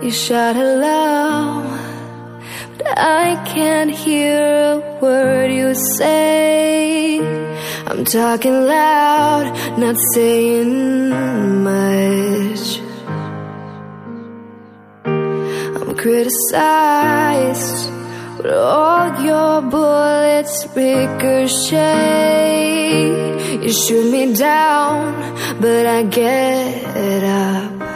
You shout hello, but I can't hear a word you say. I'm talking loud, not saying much. I'm criticized, but all your bullets ricochet. You shoot me down, but I get up.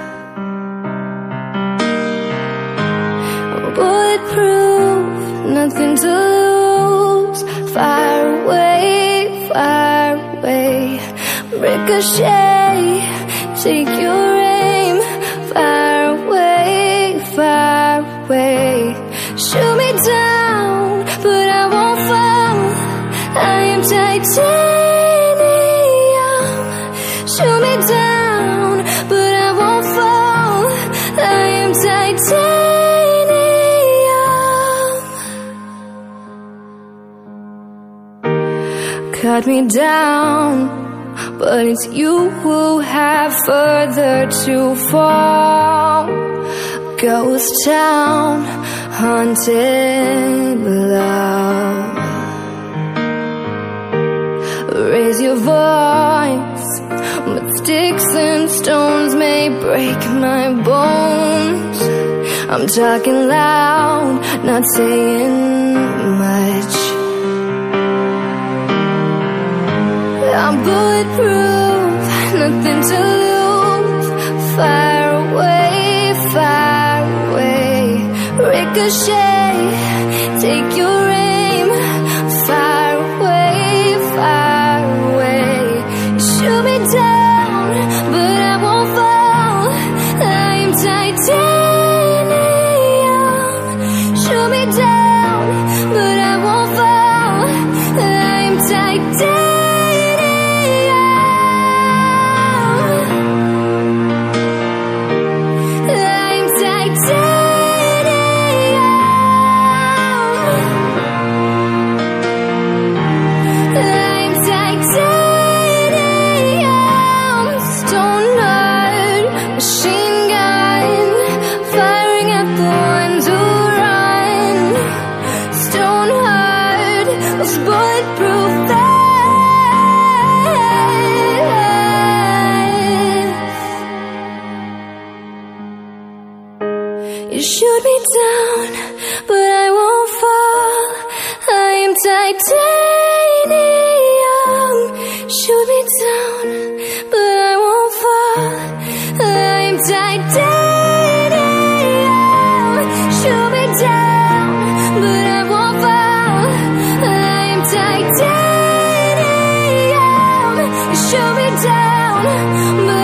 Nothing to lose. Fire away, fire away. Ricochet, take your aim. Fire away, fire away. Shoot me down, but I won't fall. I am titanium. Shoot me down, cut me down, but it's you who have further to fall. Ghost town, haunted love. Raise your voice, but sticks and stones may break my bones. I'm talking loud, not saying nothing to lose. Fire away, fire away. Ricochet, take your aim. Fire away, fire away. Shoot me down, but I won't fall. I'm titanium. Shoot me down, but I won't fall. I'm titanium. You shoot me down, but I won't fall. I am titanium. Shoot me down, but I won't fall. I am titanium. Shoot me down, but I won't fall. I am titanium. Shoot me down.